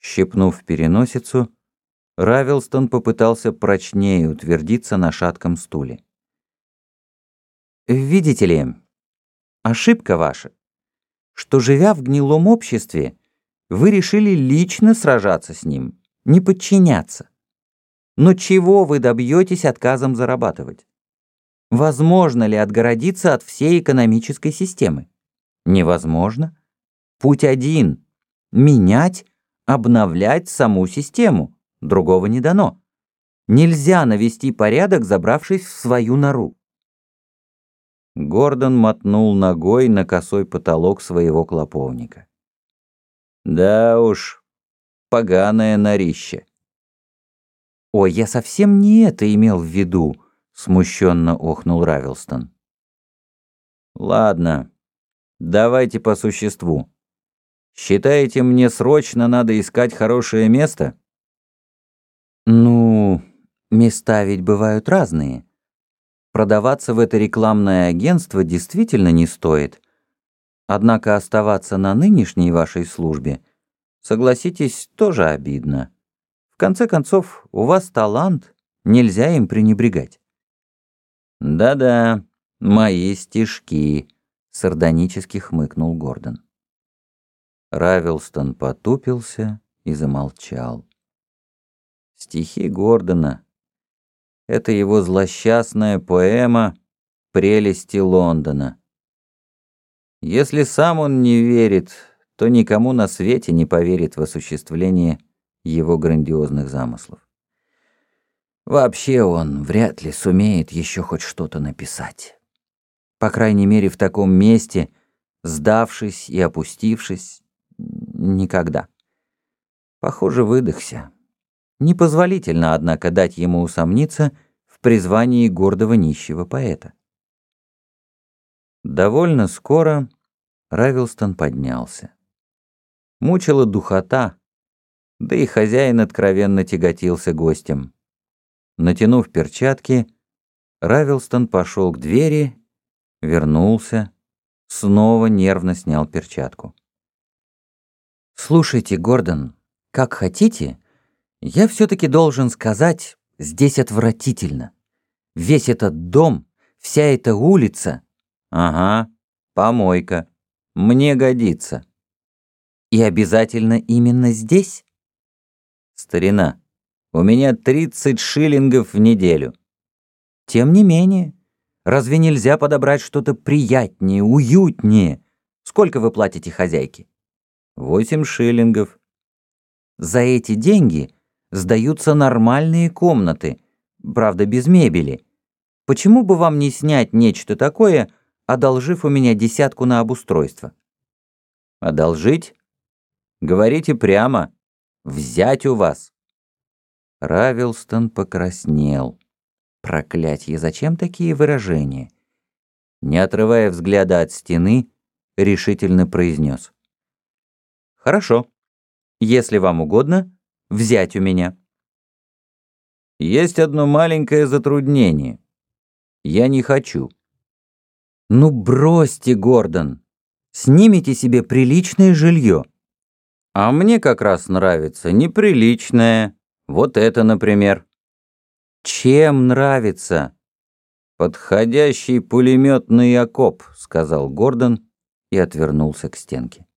Щепнув переносицу, Равилстон попытался прочнее утвердиться на шатком стуле. «Видите ли, ошибка ваша, что, живя в гнилом обществе, вы решили лично сражаться с ним, не подчиняться. Но чего вы добьетесь отказом зарабатывать? Возможно ли отгородиться от всей экономической системы? Невозможно. Путь один — менять, обновлять саму систему. Другого не дано. Нельзя навести порядок, забравшись в свою нору. Гордон мотнул ногой на косой потолок своего клоповника. Да уж, поганое норище. «Ой, я совсем не это имел в виду», — смущенно охнул Равилстон. «Ладно, давайте по существу. Считаете, мне срочно надо искать хорошее место?» «Ну, места ведь бывают разные. Продаваться в это рекламное агентство действительно не стоит. Однако оставаться на нынешней вашей службе, согласитесь, тоже обидно». В конце концов, у вас талант, нельзя им пренебрегать. Да-да, мои стишки, сардонически хмыкнул Гордон. Равилстон потупился и замолчал. Стихи Гордона — это его злосчастная поэма «Прелести Лондона». Если сам он не верит, то никому на свете не поверит в осуществление его грандиозных замыслов. Вообще он вряд ли сумеет еще хоть что-то написать. По крайней мере, в таком месте, сдавшись и опустившись, никогда. Похоже, выдохся. Непозволительно, однако, дать ему усомниться в призвании гордого нищего поэта. Довольно скоро Равилстон поднялся. Мучила духота, да и хозяин откровенно тяготился гостем. Натянув перчатки, Равилстон пошел к двери, вернулся, снова нервно снял перчатку. «Слушайте, Гордон, как хотите, я все-таки должен сказать, здесь отвратительно. Весь этот дом, вся эта улица...» «Ага, помойка. Мне годится». «И обязательно именно здесь?» Старина, у меня 30 шиллингов в неделю. Тем не менее, разве нельзя подобрать что-то приятнее, уютнее? Сколько вы платите хозяйке? Восемь шиллингов. За эти деньги сдаются нормальные комнаты, правда, без мебели. Почему бы вам не снять нечто такое, одолжив у меня десятку на обустройство? Одолжить? Говорите прямо взять у вас». Равилстон покраснел. Проклятье, зачем такие выражения? Не отрывая взгляда от стены, решительно произнес. «Хорошо. Если вам угодно, взять у меня». «Есть одно маленькое затруднение. Я не хочу». «Ну бросьте, Гордон. Снимите себе приличное жилье». А мне как раз нравится неприличное. Вот это, например. Чем нравится? Подходящий пулеметный окоп, сказал Гордон и отвернулся к стенке.